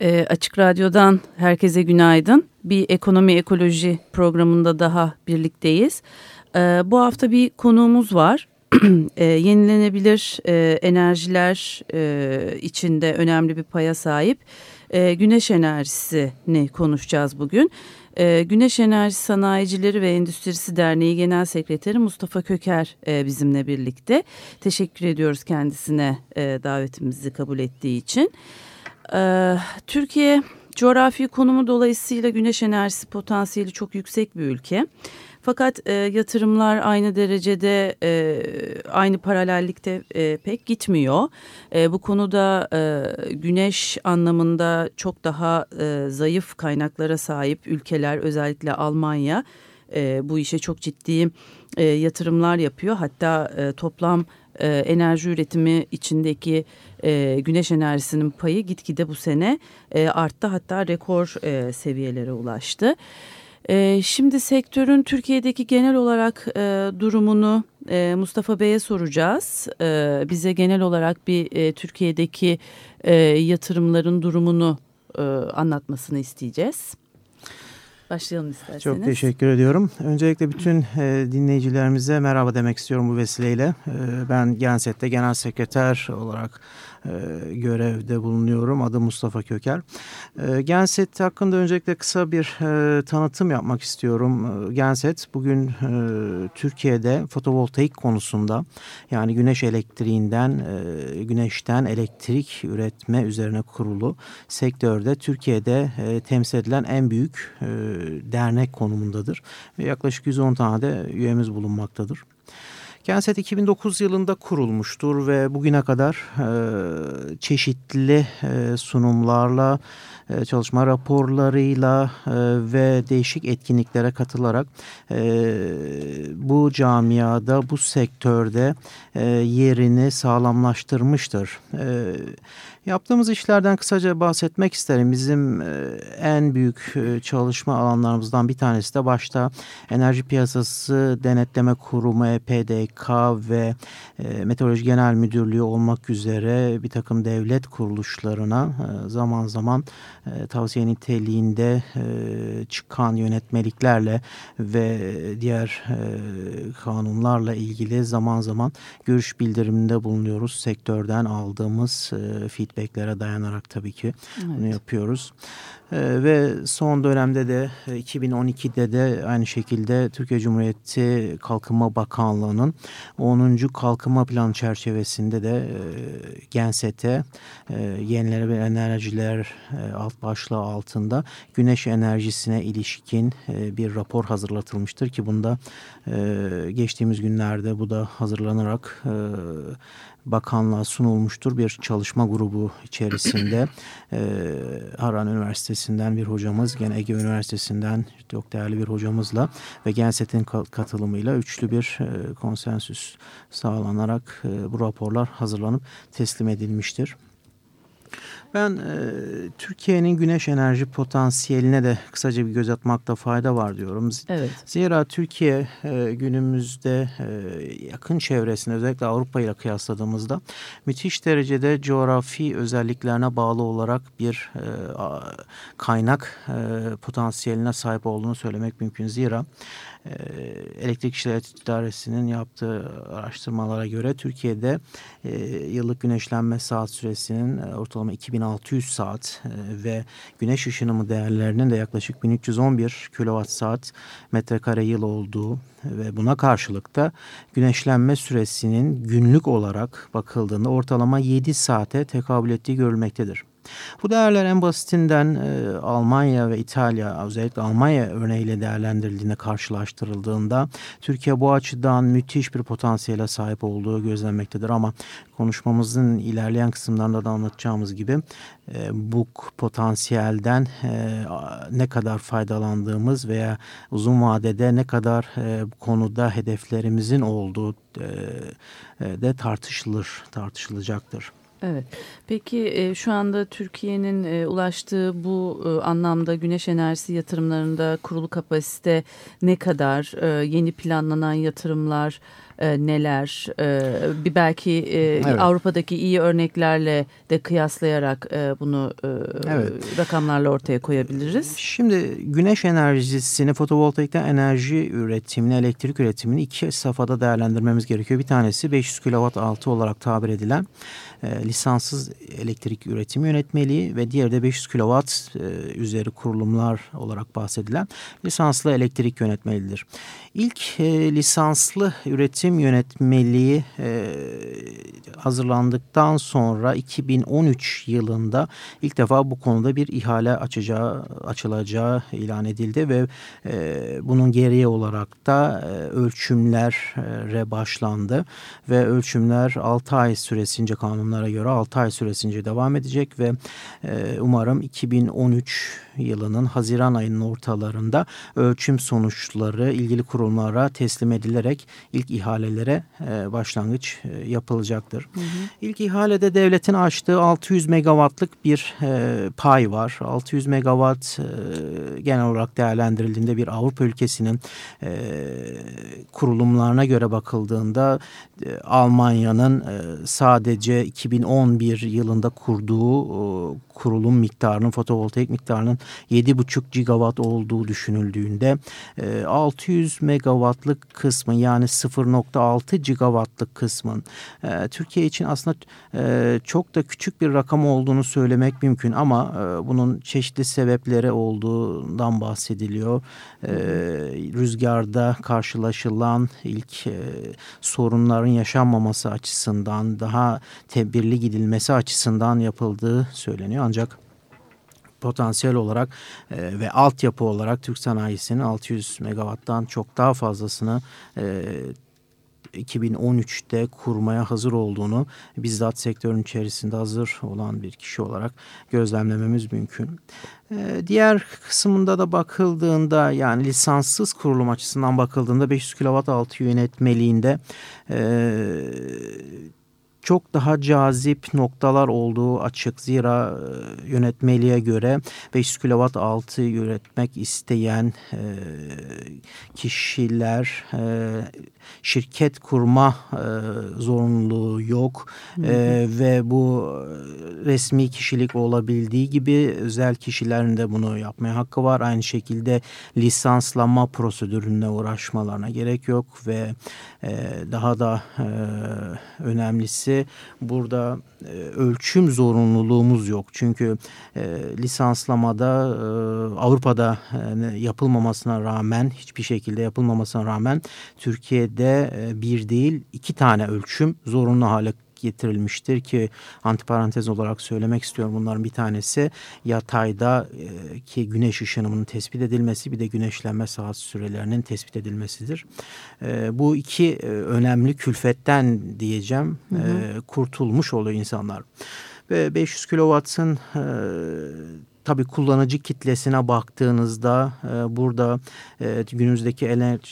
E, Açık Radyo'dan herkese günaydın. Bir ekonomi ekoloji programında daha birlikteyiz. E, bu hafta bir konuğumuz var. e, yenilenebilir e, enerjiler e, içinde önemli bir paya sahip e, güneş enerjisini konuşacağız bugün. E, Güneş Enerji Sanayicileri ve Endüstrisi Derneği Genel Sekreteri Mustafa Köker e, bizimle birlikte. Teşekkür ediyoruz kendisine e, davetimizi kabul ettiği için. E, Türkiye coğrafi konumu dolayısıyla güneş enerjisi potansiyeli çok yüksek bir ülke. Fakat e, yatırımlar aynı derecede e, aynı paralellikte e, pek gitmiyor. E, bu konuda e, güneş anlamında çok daha e, zayıf kaynaklara sahip ülkeler özellikle Almanya e, bu işe çok ciddi e, yatırımlar yapıyor. Hatta e, toplam e, enerji üretimi içindeki e, güneş enerjisinin payı gitgide bu sene e, arttı hatta rekor seviyelere ulaştı. Şimdi sektörün Türkiye'deki genel olarak durumunu Mustafa Bey'e soracağız. Bize genel olarak bir Türkiye'deki yatırımların durumunu anlatmasını isteyeceğiz. Başlayalım isterseniz. Çok teşekkür ediyorum. Öncelikle bütün e, dinleyicilerimize merhaba demek istiyorum bu vesileyle. E, ben Genset'te genel sekreter olarak e, görevde bulunuyorum. Adım Mustafa Köker. E, Genset hakkında öncelikle kısa bir e, tanıtım yapmak istiyorum. E, Genset bugün e, Türkiye'de fotovoltaik konusunda yani güneş elektriğinden, e, güneşten elektrik üretme üzerine kurulu sektörde Türkiye'de temsil edilen en büyük dernek konumundadır. Yaklaşık 110 tane de üyemiz bulunmaktadır. Genset 2009 yılında kurulmuştur ve bugüne kadar e, çeşitli e, sunumlarla, çalışma raporlarıyla e, ve değişik etkinliklere katılarak e, bu camiada, bu sektörde e, yerini sağlamlaştırmıştır. E, Yaptığımız işlerden kısaca bahsetmek isterim. Bizim e, en büyük e, çalışma alanlarımızdan bir tanesi de başta Enerji Piyasası Denetleme Kurumu EPDK ve e, Meteoroloji Genel Müdürlüğü olmak üzere bir takım devlet kuruluşlarına zaman zaman tavsiye niteliğinde çıkan yönetmeliklerle ve diğer kanunlarla ilgili zaman zaman görüş bildiriminde bulunuyoruz. Sektörden aldığımız feedback feedbacklere dayanarak tabii ki evet. bunu yapıyoruz. Ee, ve son dönemde de 2012'de e, de aynı şekilde Türkiye Cumhuriyeti Kalkınma Bakanlığı'nın 10. Kalkınma Planı çerçevesinde de e, Genset'e e, yenilenebilir enerjiler e, alt başlığı altında güneş enerjisine ilişkin e, bir rapor hazırlatılmıştır ki bunda e, geçtiğimiz günlerde bu da hazırlanarak e, bakanlığa sunulmuştur. Bir çalışma grubu içerisinde e, Harran Üniversitesi'nden bir hocamız, gene Ege Üniversitesi'nden çok değerli bir hocamızla ve Genset'in katılımıyla üçlü bir e, konsensüs sağlanarak e, bu raporlar hazırlanıp teslim edilmiştir. Ben e, Türkiye'nin güneş enerji potansiyeline de kısaca bir göz atmakta fayda var diyorum. Evet. Zira Türkiye e, günümüzde e, yakın çevresinde özellikle Avrupa ile kıyasladığımızda müthiş derecede coğrafi özelliklerine bağlı olarak bir e, kaynak e, potansiyeline sahip olduğunu söylemek mümkün. Zira ee, Elektrik İşleri İdaresi'nin yaptığı araştırmalara göre Türkiye'de e, yıllık güneşlenme saat süresinin e, ortalama 2600 saat e, ve güneş ışınımı değerlerinin de yaklaşık 1311 kilowatt saat metrekare yıl olduğu ve buna karşılık da güneşlenme süresinin günlük olarak bakıldığında ortalama 7 saate tekabül ettiği görülmektedir. Bu değerler en basitinden e, Almanya ve İtalya özellikle Almanya örneğiyle değerlendirildiğinde karşılaştırıldığında Türkiye bu açıdan müthiş bir potansiyele sahip olduğu gözlenmektedir ama konuşmamızın ilerleyen kısımlarında da anlatacağımız gibi e, bu potansiyelden e, ne kadar faydalandığımız veya uzun vadede ne kadar e, konuda hedeflerimizin olduğu e, e, de tartışılır, tartışılacaktır. Evet. Peki e, şu anda Türkiye'nin e, ulaştığı bu e, anlamda güneş enerjisi yatırımlarında kurulu kapasite ne kadar? E, yeni planlanan yatırımlar e, neler? E, bir belki e, evet. Avrupa'daki iyi örneklerle de kıyaslayarak e, bunu e, evet. rakamlarla ortaya koyabiliriz. Şimdi güneş enerjisini, fotovoltaikten enerji üretimini, elektrik üretimini iki safhada değerlendirmemiz gerekiyor. Bir tanesi 500 kW altı olarak tabir edilen e, lisanssız elektrik üretimi yönetmeliği ve diğeri de 500 kW e, üzeri kurulumlar olarak bahsedilen lisanslı elektrik yönetmelidir. İlk e, lisanslı üretim yönetmeliği e, hazırlandıktan sonra 2013 yılında ilk defa bu konuda bir ihale açacağı, açılacağı ilan edildi ve e, bunun geriye olarak da e, ölçümlere başlandı ve ölçümler 6 ay süresince kanunlara göre 6 ay süresince devam edecek ve e, umarım 2013 yılının Haziran ayının ortalarında ölçüm sonuçları ilgili kurumlara teslim edilerek ilk ihalelere e, başlangıç e, yapılacaktır. Hı hı. İlk ihalede devletin açtığı 600 megawattlık bir e, pay var. 600 megawatt e, genel olarak değerlendirildiğinde bir Avrupa ülkesinin e, kurulumlarına göre bakıldığında e, Almanya'nın e, sadece 2011 yılında kurduğu e, kurulum miktarının fotovoltaik miktarının 7,5 gigawatt olduğu düşünüldüğünde 600 e, megawattlık kısmı yani 0.6 gigawattlık kısmın e, Türkiye için aslında e, çok da küçük bir rakam olduğunu söylemek mümkün ama bunun çeşitli sebepleri olduğundan bahsediliyor. Rüzgarda karşılaşılan ilk sorunların yaşanmaması açısından daha tedbirli gidilmesi açısından yapıldığı söyleniyor ancak potansiyel olarak e, ve altyapı olarak Türk sanayisinin 600 megawatttan çok daha fazlasını e, 2013'te kurmaya hazır olduğunu bizzat sektörün içerisinde hazır olan bir kişi olarak gözlemlememiz mümkün. Ee, diğer kısmında da bakıldığında yani lisanssız kurulum açısından bakıldığında 500 kW altı yönetmeliğinde e, çok daha cazip noktalar olduğu açık. Zira e, yönetmeliğe göre 500 kW altı üretmek isteyen e, kişiler e, şirket kurma zorunluluğu yok. Hı hı. Ve bu resmi kişilik olabildiği gibi özel kişilerin de bunu yapmaya hakkı var. Aynı şekilde lisanslama prosedürüne uğraşmalarına gerek yok ve daha da e, önemlisi burada e, ölçüm zorunluluğumuz yok. Çünkü e, lisanslamada e, Avrupa'da e, yapılmamasına rağmen hiçbir şekilde yapılmamasına rağmen Türkiye'de e, bir değil iki tane ölçüm zorunlu hale getirilmiştir ki antiparantez olarak söylemek istiyorum. Bunların bir tanesi yatayda e, ki güneş ışınımının tespit edilmesi bir de güneşlenme saat sürelerinin tespit edilmesidir. E, bu iki e, önemli külfetten diyeceğim hı hı. kurtulmuş oluyor insanlar. Ve 500 kW'ın Tabii kullanıcı kitlesine baktığınızda e, burada e, günümüzdeki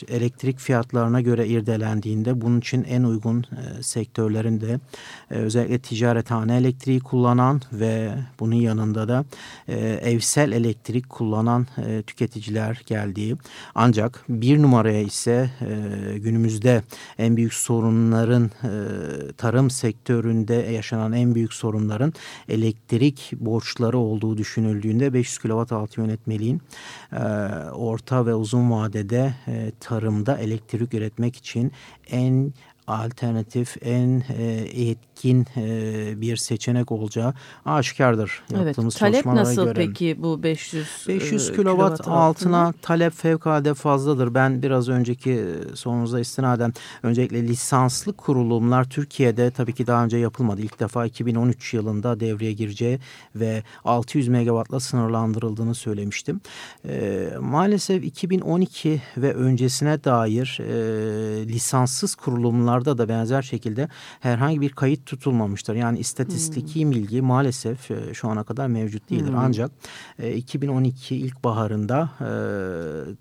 elektrik fiyatlarına göre irdelendiğinde bunun için en uygun e, sektörlerinde e, özellikle ticarethane elektriği kullanan ve bunun yanında da e, evsel elektrik kullanan e, tüketiciler geldiği. Ancak bir numaraya ise e, günümüzde en büyük sorunların e, tarım sektöründe yaşanan en büyük sorunların elektrik borçları olduğu düşünüldüğü düşünüldüğünde 500 kW altı yönetmeliğin e, orta ve uzun vadede e, tarımda elektrik üretmek için en alternatif, en e, etkin e, bir seçenek olacağı aşikardır. Evet, talep nasıl göre. peki bu 500 500 e, kilowatt altına talep fevkalade fazladır. Ben biraz önceki sorunuza istinaden öncelikle lisanslı kurulumlar Türkiye'de tabii ki daha önce yapılmadı. İlk defa 2013 yılında devreye gireceği ve 600 megawattla sınırlandırıldığını söylemiştim. E, maalesef 2012 ve öncesine dair e, lisanssız kurulumlarda da benzer şekilde herhangi bir kayıt tutulmamıştır. Yani istatistiki hmm. bilgi maalesef e, şu ana kadar mevcut değildir. Hmm. Ancak e, 2012 ilkbaharında e,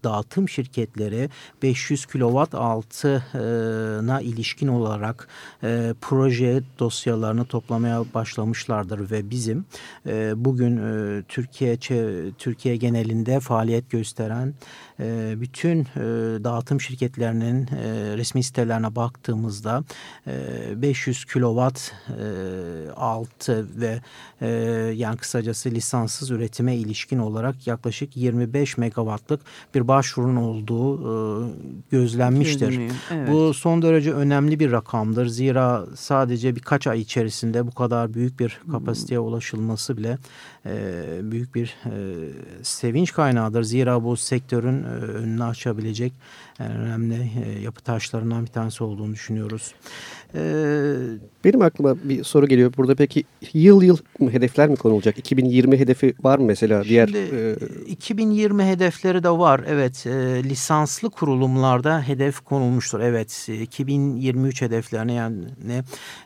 dağıtım şirketleri 500 kilowatt altına ilişkin olarak e, proje dosyalarını toplamaya başlamışlardır ve bizim e, bugün e, Türkiye Türkiye genelinde faaliyet gösteren e, bütün e, dağıtım şirketlerinin e, resmi sitelerine baktığımızda 500 kilowatt altı ve yani kısacası lisanssız üretime ilişkin olarak yaklaşık 25 megawattlık bir başvurun olduğu gözlenmiştir. Evet. Bu son derece önemli bir rakamdır. Zira sadece birkaç ay içerisinde bu kadar büyük bir kapasiteye ulaşılması bile büyük bir sevinç kaynağıdır. Zira bu sektörün e, önünü açabilecek en önemli e, yapı taşlarından bir tanesi olduğunu düşünüyoruz. Ee, Benim aklıma bir soru geliyor. Burada peki yıl yıl hedefler mi konulacak? 2020 hedefi var mı mesela? Diğer Şimdi, e... 2020 hedefleri de var. Evet e, lisanslı kurulumlarda hedef konulmuştur. Evet 2023 hedeflerine yani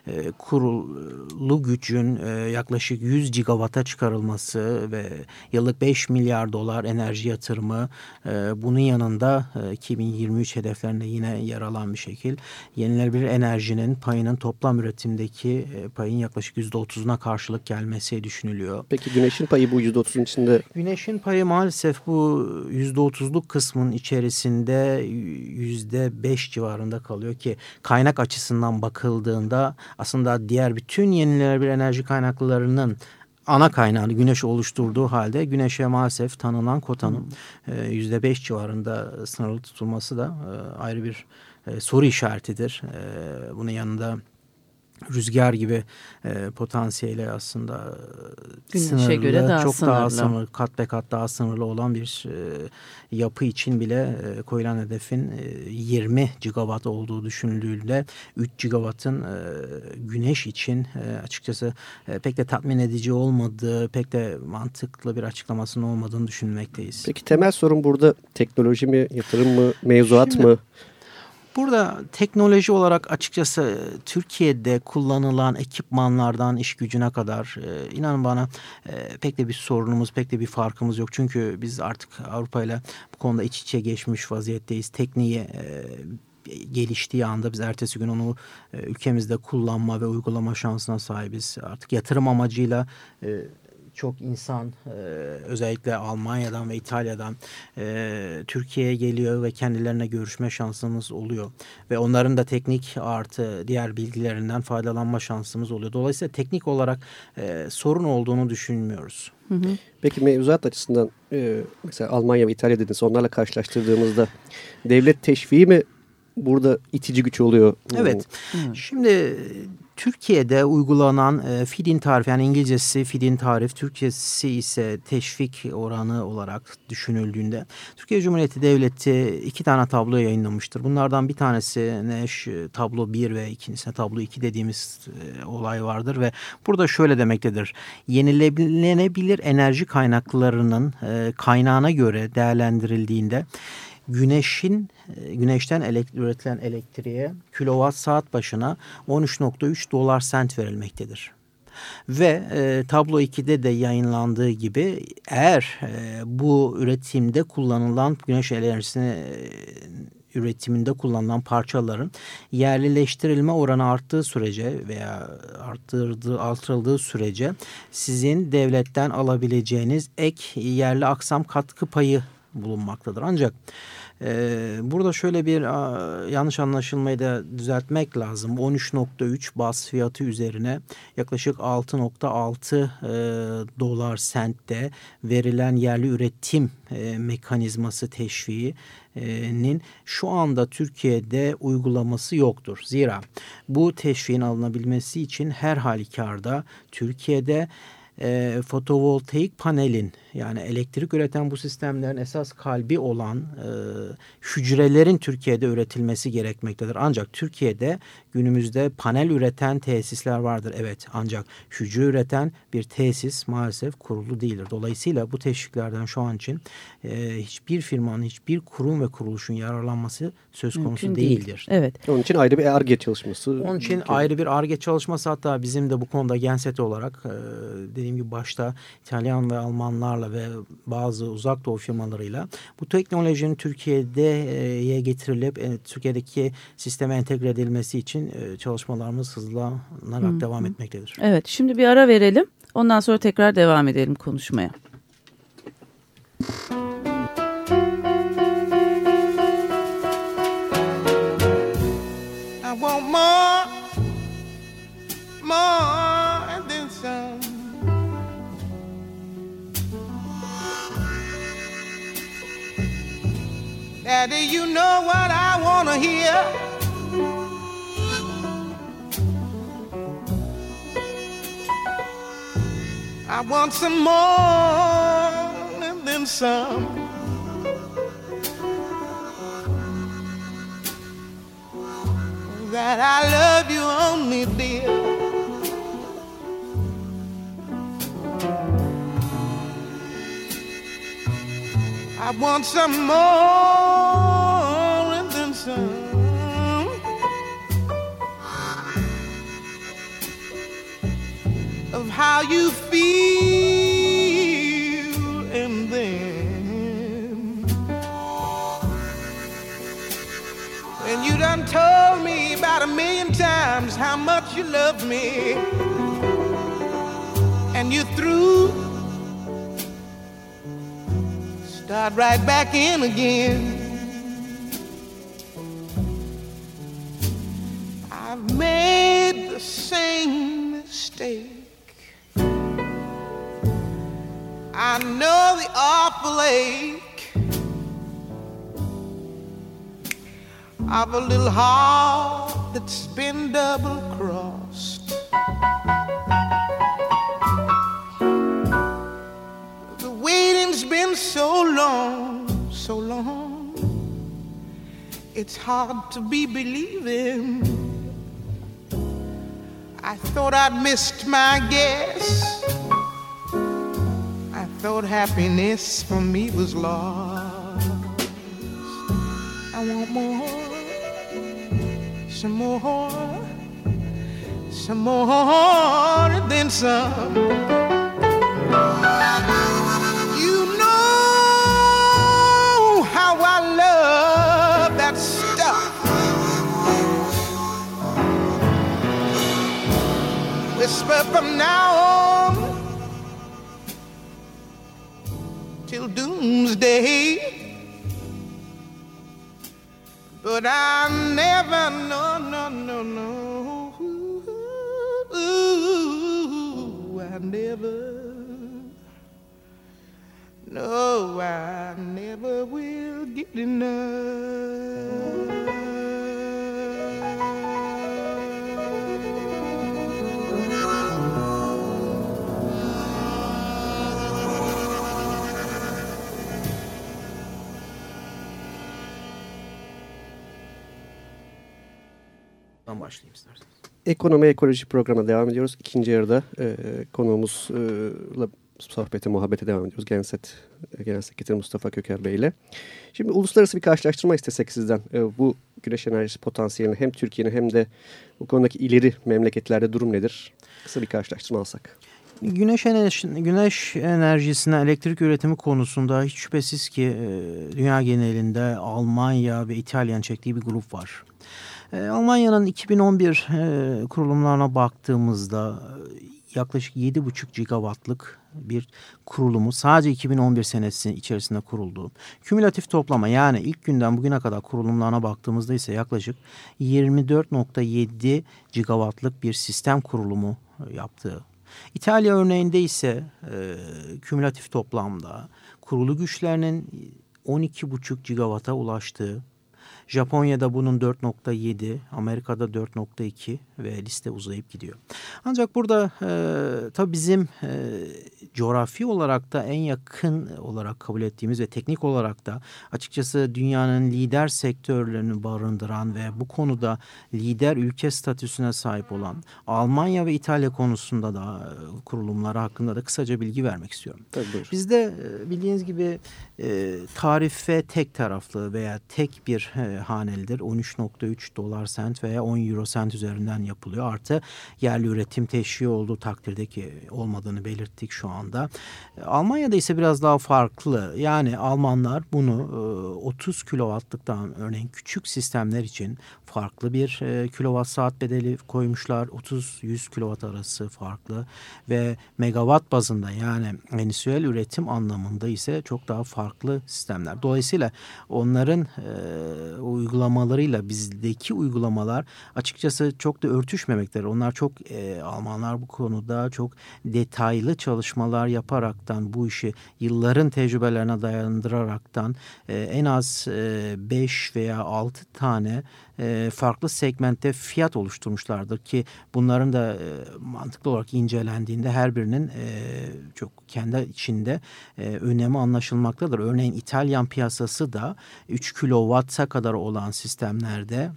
e, kurulu gücün e, yaklaşık 100 gigawata çıkarılması ve yıllık 5 milyar dolar enerji yatırımı e, bunun yanında e, 2023 hedeflerinde yine yer alan bir şekil yenilenebilir enerjinin payının toplam üretimdeki e, payın yaklaşık %30'una karşılık gelmesi düşünülüyor. Peki güneşin payı bu %30'un içinde? Güneşin payı maalesef bu %30'luk kısmın içerisinde %5 civarında kalıyor ki kaynak açısından bakıldığında aslında diğer bütün yenilenebilir enerji kaynaklarının ana kaynağını güneş oluşturduğu halde güneşe maalesef tanınan kotanın e, yüzde beş civarında sınırlı tutulması da e, ayrı bir e, soru işaretidir. E, bunun yanında rüzgar gibi e, potansiyeli aslında Güneşe sınırlı, göre daha çok sınırlı. daha sınırlı, kat be kat daha sınırlı olan bir e, yapı için bile e, koyulan hedefin e, 20 gigawatt olduğu düşünüldüğünde 3 gigawattın e, güneş için e, açıkçası e, pek de tatmin edici olmadığı, pek de mantıklı bir açıklamasının olmadığını düşünmekteyiz. Peki temel sorun burada teknoloji mi, yatırım mı, mevzuat Şimdi, mı? Burada teknoloji olarak açıkçası Türkiye'de kullanılan ekipmanlardan iş gücüne kadar e, inanın bana e, pek de bir sorunumuz, pek de bir farkımız yok. Çünkü biz artık Avrupa ile bu konuda iç içe geçmiş vaziyetteyiz. Tekniği e, geliştiği anda biz ertesi gün onu e, ülkemizde kullanma ve uygulama şansına sahibiz. Artık yatırım amacıyla e, çok insan e, özellikle Almanya'dan ve İtalya'dan e, Türkiye'ye geliyor ve kendilerine görüşme şansımız oluyor. Ve onların da teknik artı diğer bilgilerinden faydalanma şansımız oluyor. Dolayısıyla teknik olarak e, sorun olduğunu düşünmüyoruz. Hı hı. Peki mevzuat açısından e, mesela Almanya ve İtalya dediniz onlarla karşılaştırdığımızda devlet teşviği mi burada itici güç oluyor? Evet. Hmm. Şimdi Türkiye'de uygulanan e, feed-in tarif yani İngilizcesi feed-in tarif, Türkçesi ise teşvik oranı olarak düşünüldüğünde Türkiye Cumhuriyeti Devleti iki tane tablo yayınlamıştır. Bunlardan bir tanesi ne tablo 1 ve ikincisine tablo 2 dediğimiz e, olay vardır ve burada şöyle demektedir. Yenilenebilir enerji kaynaklarının e, kaynağına göre değerlendirildiğinde güneşin e, güneşten elekt üretilen elektriğe kilowatt saat başına 13.3 dolar sent verilmektedir. Ve e, tablo 2'de de yayınlandığı gibi eğer e, bu üretimde kullanılan güneş enerjisini e, üretiminde kullanılan parçaların yerlileştirilme oranı arttığı sürece veya arttırdığı, artırıldığı sürece sizin devletten alabileceğiniz ek yerli aksam katkı payı bulunmaktadır. Ancak Ee, burada şöyle bir yanlış anlaşılmayı da düzeltmek lazım. 13.3 bas fiyatı üzerine yaklaşık 6.6 e, dolar sentte verilen yerli üretim e, mekanizması teşviğinin şu anda Türkiye'de uygulaması yoktur. Zira bu teşviğin alınabilmesi için her halükarda Türkiye'de e, fotovoltaik panelin yani elektrik üreten bu sistemlerin esas kalbi olan e, hücrelerin Türkiye'de üretilmesi gerekmektedir. Ancak Türkiye'de günümüzde panel üreten tesisler vardır. Evet ancak hücre üreten bir tesis maalesef kurulu değildir. Dolayısıyla bu teşviklerden şu an için e, hiçbir firmanın, hiçbir kurum ve kuruluşun yararlanması söz konusu Mümkün değildir. Değil. Evet. Onun için ayrı bir ARGE çalışması. Onun için mümkün. ayrı bir ARGE çalışması hatta bizim de bu konuda Genset olarak e, dediğim gibi başta İtalyan ve Almanlarla ve bazı uzak doğu firmalarıyla bu teknolojinin Türkiye'ye getirilip e, Türkiye'deki sisteme entegre edilmesi için e, çalışmalarımız hızlanarak Hı. devam etmektedir. Evet şimdi bir ara verelim. Ondan sonra tekrar devam edelim konuşmaya. I Daddy, you know what I want to hear. I want some more and then some. That I love you only, dear. I want some more of how you feel, and then when you done told me about a million times how much you love me, and you through, start right back in again. I know the awful ache of a little heart that's been double crossed. The waiting's been so long, so long. It's hard to be believing. I thought I'd missed my guess thought happiness for me was lost. I want more, some more, some more than some. You know how I love that stuff. Whisper from now on doomsday. But I never, no, no, no, no. Ooh, I never, no, I never will get enough. Başlayayım isterseniz. Ekonomi ekoloji programına devam ediyoruz. İkinci yarıda e, konuğumuzla sohbete, muhabbete devam ediyoruz. Genset Genel Sekreteri Mustafa Köker Bey ile. Şimdi uluslararası bir karşılaştırma istesek sizden. E, bu güneş enerjisi potansiyelini hem Türkiye'nin hem de bu konudaki ileri memleketlerde durum nedir? Kısa bir karşılaştırma alsak. Güneş, enerji, güneş enerjisine elektrik üretimi konusunda hiç şüphesiz ki e, dünya genelinde Almanya ve İtalyan çektiği bir grup var. E, Almanya'nın 2011 e, kurulumlarına baktığımızda yaklaşık 7,5 gigawattlık bir kurulumu sadece 2011 senesi içerisinde kuruldu. Kümülatif toplama yani ilk günden bugüne kadar kurulumlarına baktığımızda ise yaklaşık 24.7 gigawattlık bir sistem kurulumu yaptığı. İtalya örneğinde ise e, kümülatif toplamda kurulu güçlerinin 12,5 gigawata ulaştığı Japonya'da bunun 4.7, Amerika'da 4.2 ve liste uzayıp gidiyor. Ancak burada e, tabii bizim e, coğrafi olarak da en yakın olarak kabul ettiğimiz ve teknik olarak da açıkçası dünyanın lider sektörlerini barındıran ve bu konuda lider ülke statüsüne sahip olan Almanya ve İtalya konusunda da e, kurulumları hakkında da kısaca bilgi vermek istiyorum. Tabii, Bizde e, bildiğiniz gibi e, tarife tek taraflı veya tek bir e, hanelidir. 13.3 dolar sent veya 10 euro sent üzerinden yapılıyor. Artı yerli üretim teşviği olduğu takdirde ki olmadığını belirttik şu anda. E, Almanya'da ise biraz daha farklı. Yani Almanlar bunu e, 30 kilowattlıktan örneğin küçük sistemler için farklı bir e, kilowatt saat bedeli koymuşlar. 30-100 kilowatt arası farklı ve megawatt bazında yani endüstriyel üretim anlamında ise çok daha farklı sistemler. Dolayısıyla onların e, uygulamalarıyla bizdeki uygulamalar açıkçası çok da örtüşmemektedir. Onlar çok e, Almanlar bu konuda çok detaylı çalışmalar yaparaktan bu işi yılların tecrübelerine dayandıraraktan e, en az 5 e, veya 6 tane e, farklı segmentte fiyat oluşturmuşlardır ki bunların da e, mantıklı olarak incelendiğinde her birinin e, çok kendi içinde önemi anlaşılmaktadır. Örneğin İtalyan piyasası da 3 kilowatt'a kadar olan sistemlerde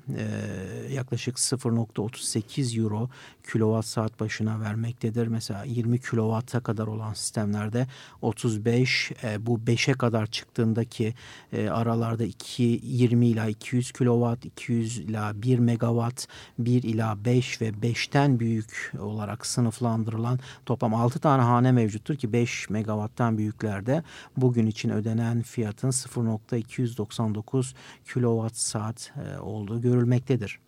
yaklaşık 0.38 euro kilowatt saat başına vermektedir. Mesela 20 kilowatt'a kadar olan sistemlerde 35 e, bu 5'e kadar çıktığındaki aralarda 2 20 ila 200 kilowatt, 200 ila 1 megawatt, 1 ila 5 ve 5'ten büyük olarak sınıflandırılan toplam 6 tane hane mevcuttur ki 5 megawatttan büyüklerde bugün için ödenen fiyatın 0.299 kilowatt saat e, olduğu görülmektedir.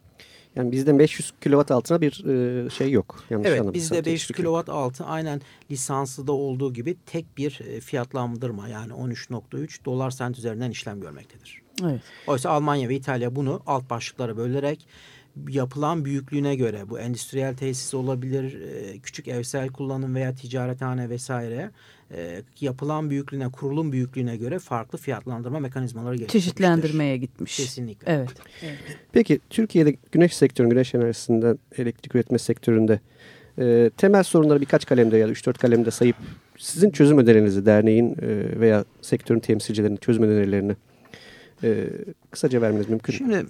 Yani bizde 500 kilowatt altına bir e, şey yok. Yanlış evet bizde 500 kilowatt altı aynen lisanslı da olduğu gibi tek bir e, fiyatlandırma yani 13.3 dolar sent üzerinden işlem görmektedir. Evet. Oysa Almanya ve İtalya bunu alt başlıklara bölerek yapılan büyüklüğüne göre bu endüstriyel tesis olabilir, e, küçük evsel kullanım veya ticarethane vesaire e, yapılan büyüklüğüne, kurulum büyüklüğüne göre farklı fiyatlandırma mekanizmaları geliştirmiştir. Çeşitlendirmeye gitmiş. Kesinlikle. Evet. evet. Peki Türkiye'de güneş sektörü, güneş enerjisinden elektrik üretme sektöründe e, temel sorunları birkaç kalemde ya da 3-4 kalemde sayıp sizin çözüm önerinizi derneğin e, veya sektörün temsilcilerinin çözüm önerilerini e, kısaca vermeniz mümkün mü? Şimdi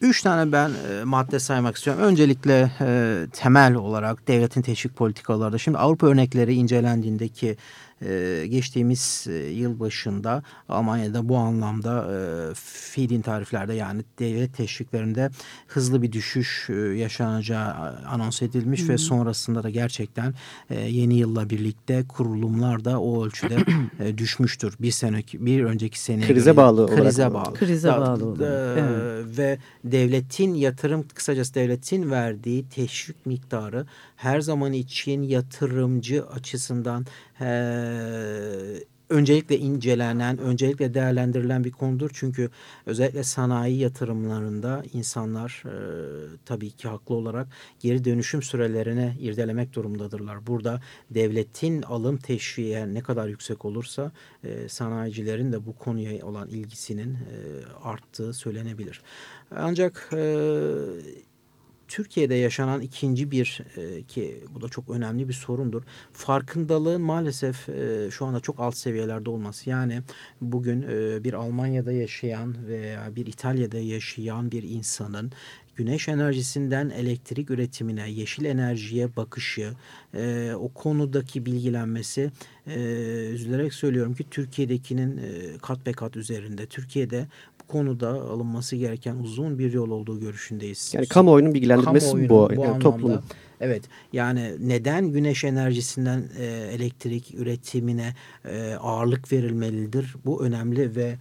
Üç tane ben e, madde saymak istiyorum. Öncelikle e, temel olarak devletin teşvik politikaları. Şimdi Avrupa örnekleri incelendiğindeki e, geçtiğimiz e, yıl başında Almanya'da bu anlamda e, feed tariflerde yani devlet teşviklerinde hızlı bir düşüş e, yaşanacağı anons edilmiş hmm. ve sonrasında da gerçekten e, yeni yılla birlikte kurulumlar da o ölçüde e, düşmüştür. Bir seneki bir önceki sene krize bağlı krize olarak bağlı. Krize da, bağlı olarak. Evet. Ve devletin yatırım kısacası devletin verdiği teşvik miktarı her zaman için yatırımcı açısından e, öncelikle incelenen, öncelikle değerlendirilen bir konudur. Çünkü özellikle sanayi yatırımlarında insanlar e, tabii ki haklı olarak geri dönüşüm sürelerine irdelemek durumdadırlar. Burada devletin alım teşviği ne kadar yüksek olursa e, sanayicilerin de bu konuya olan ilgisinin e, arttığı söylenebilir. Ancak e, Türkiye'de yaşanan ikinci bir e, ki bu da çok önemli bir sorundur. Farkındalığın maalesef e, şu anda çok alt seviyelerde olması. Yani bugün e, bir Almanya'da yaşayan veya bir İtalya'da yaşayan bir insanın güneş enerjisinden elektrik üretimine, yeşil enerjiye bakışı, e, o konudaki bilgilenmesi e, üzülerek söylüyorum ki Türkiye'dekinin e, kat be kat üzerinde. Türkiye'de konuda alınması gereken uzun bir yol olduğu görüşündeyiz. Yani kamuoyunun bilgilendirmesi kamuoyunun, bu, bu yani toplumun. Evet yani neden güneş enerjisinden e, elektrik üretimine e, ağırlık verilmelidir? Bu önemli ve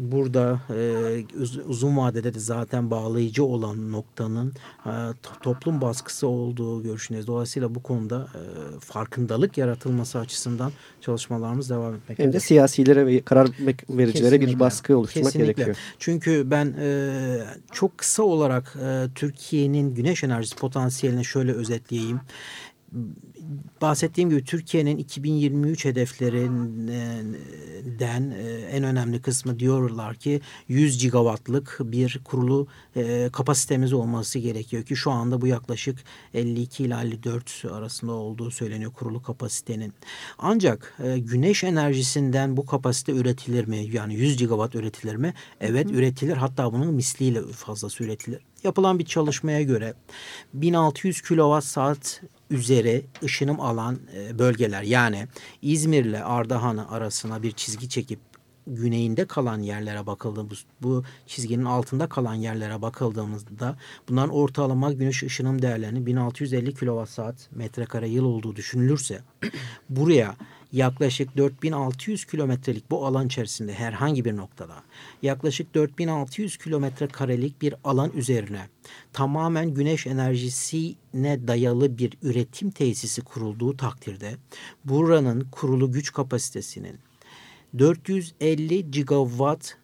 burada e, uzun vadede de zaten bağlayıcı olan noktanın e, toplum baskısı olduğu görüşündeyiz. Dolayısıyla bu konuda e, farkındalık yaratılması açısından çalışmalarımız devam etmektedir. Hem de siyasilere ve karar vericilere Kesinlikle. bir baskı oluşturmak Kesinlikle. gerekiyor. Çünkü ben çok kısa olarak Türkiye'nin güneş enerjisi potansiyelini şöyle özetleyeyim bahsettiğim gibi Türkiye'nin 2023 hedeflerinden e, en önemli kısmı diyorlar ki 100 gigawattlık bir kurulu e, kapasitemiz olması gerekiyor ki şu anda bu yaklaşık 52 ile 54 arasında olduğu söyleniyor kurulu kapasitenin. Ancak e, güneş enerjisinden bu kapasite üretilir mi? Yani 100 gigawatt üretilir mi? Evet Hı. üretilir. Hatta bunun misliyle fazlası üretilir. Yapılan bir çalışmaya göre 1600 kilowatt saat üzeri ışınım alan e, bölgeler. Yani İzmir ile Ardahan'ı arasına bir çizgi çekip güneyinde kalan yerlere bakıldığımız bu çizginin altında kalan yerlere bakıldığımızda bunların ortalama güneş ışınım değerlerinin 1650 kilowatt saat metrekare yıl olduğu düşünülürse buraya yaklaşık 4600 kilometrelik bu alan içerisinde herhangi bir noktada yaklaşık 4600 kilometre karelik bir alan üzerine tamamen güneş enerjisine dayalı bir üretim tesisi kurulduğu takdirde buranın kurulu güç kapasitesinin 450 gigawatt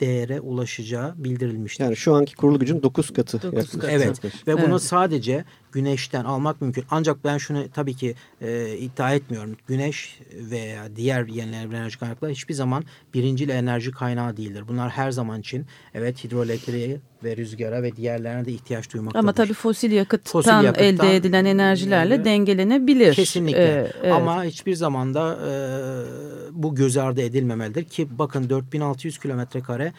değere ulaşacağı bildirilmiştir. Yani şu anki kurulu gücün 9 katı. 9 katı. Evet ve bunu evet. sadece güneşten almak mümkün. Ancak ben şunu tabii ki e, iddia etmiyorum. Güneş veya diğer yenilenebilir enerji kaynakları hiçbir zaman birincil enerji kaynağı değildir. Bunlar her zaman için evet hidroelektriğe ve rüzgara ve diğerlerine de ihtiyaç duymaktadır. Ama tabii fosil yakıttan, fosil yakıttan elde edilen enerjilerle e, dengelenebilir. Kesinlikle. Ee, evet. Ama hiçbir zaman da e, bu göz ardı edilmemelidir ki bakın 4600 kilometre kare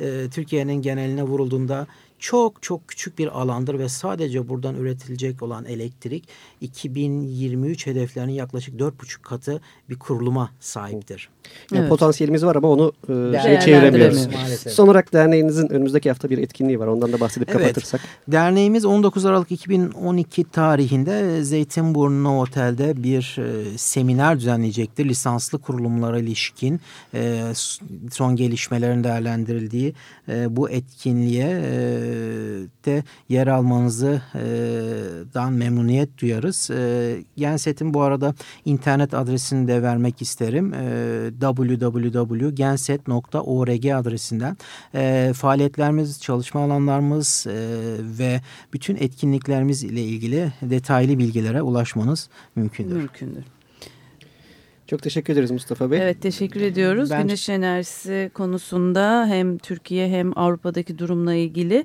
e, Türkiye'nin geneline vurulduğunda çok çok küçük bir alandır ve sadece buradan üretilecek olan elektrik 2023 hedeflerinin yaklaşık 4,5 katı bir kuruluma sahiptir. Yani evet. Potansiyelimiz var ama onu e, şey çeviremiyoruz. Maalesef. Son olarak derneğinizin önümüzdeki hafta bir etkinliği var. Ondan da bahsedip evet. kapatırsak. Derneğimiz 19 Aralık 2012 tarihinde Zeytinburnu Otel'de bir e, seminer düzenleyecektir. Lisanslı kurulumlara ilişkin e, son gelişmelerin değerlendirildiği e, bu etkinliğe e, de yer almanızı e, memnuniyet duyarız. Genset'in bu arada internet adresini de vermek isterim. E, www.genset.org adresinden e, faaliyetlerimiz, çalışma alanlarımız ve bütün etkinliklerimiz ile ilgili detaylı bilgilere ulaşmanız mümkündür. Mümkündür. Çok teşekkür ederiz Mustafa Bey. Evet teşekkür ediyoruz. Ben... Güneş enerjisi konusunda hem Türkiye hem Avrupa'daki durumla ilgili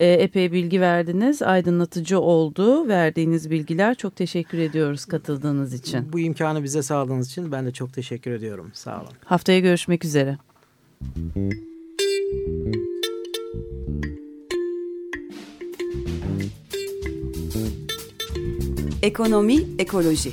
e, epey bilgi verdiniz. Aydınlatıcı oldu verdiğiniz bilgiler. Çok teşekkür ediyoruz katıldığınız için. Bu imkanı bize sağladığınız için ben de çok teşekkür ediyorum. Sağ olun. Haftaya görüşmek üzere. Ekonomi, ekoloji.